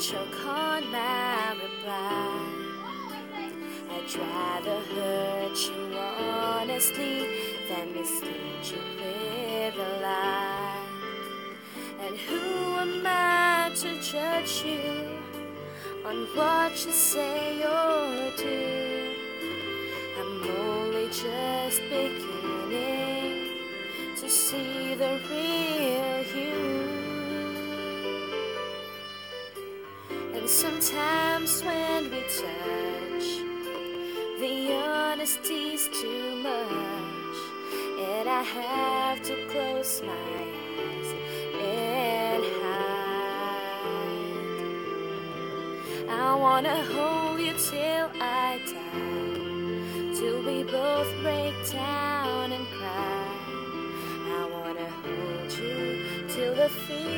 choke on my reply. I'd rather hurt you honestly than mislead you with a lie. And who am I to judge you on what you say or do? I'm only just beginning to see the real Sometimes when we touch, the honesty's too much, and I have to close my eyes and hide. I wanna hold you till I die, till we both break down and cry. I wanna hold you till the fear.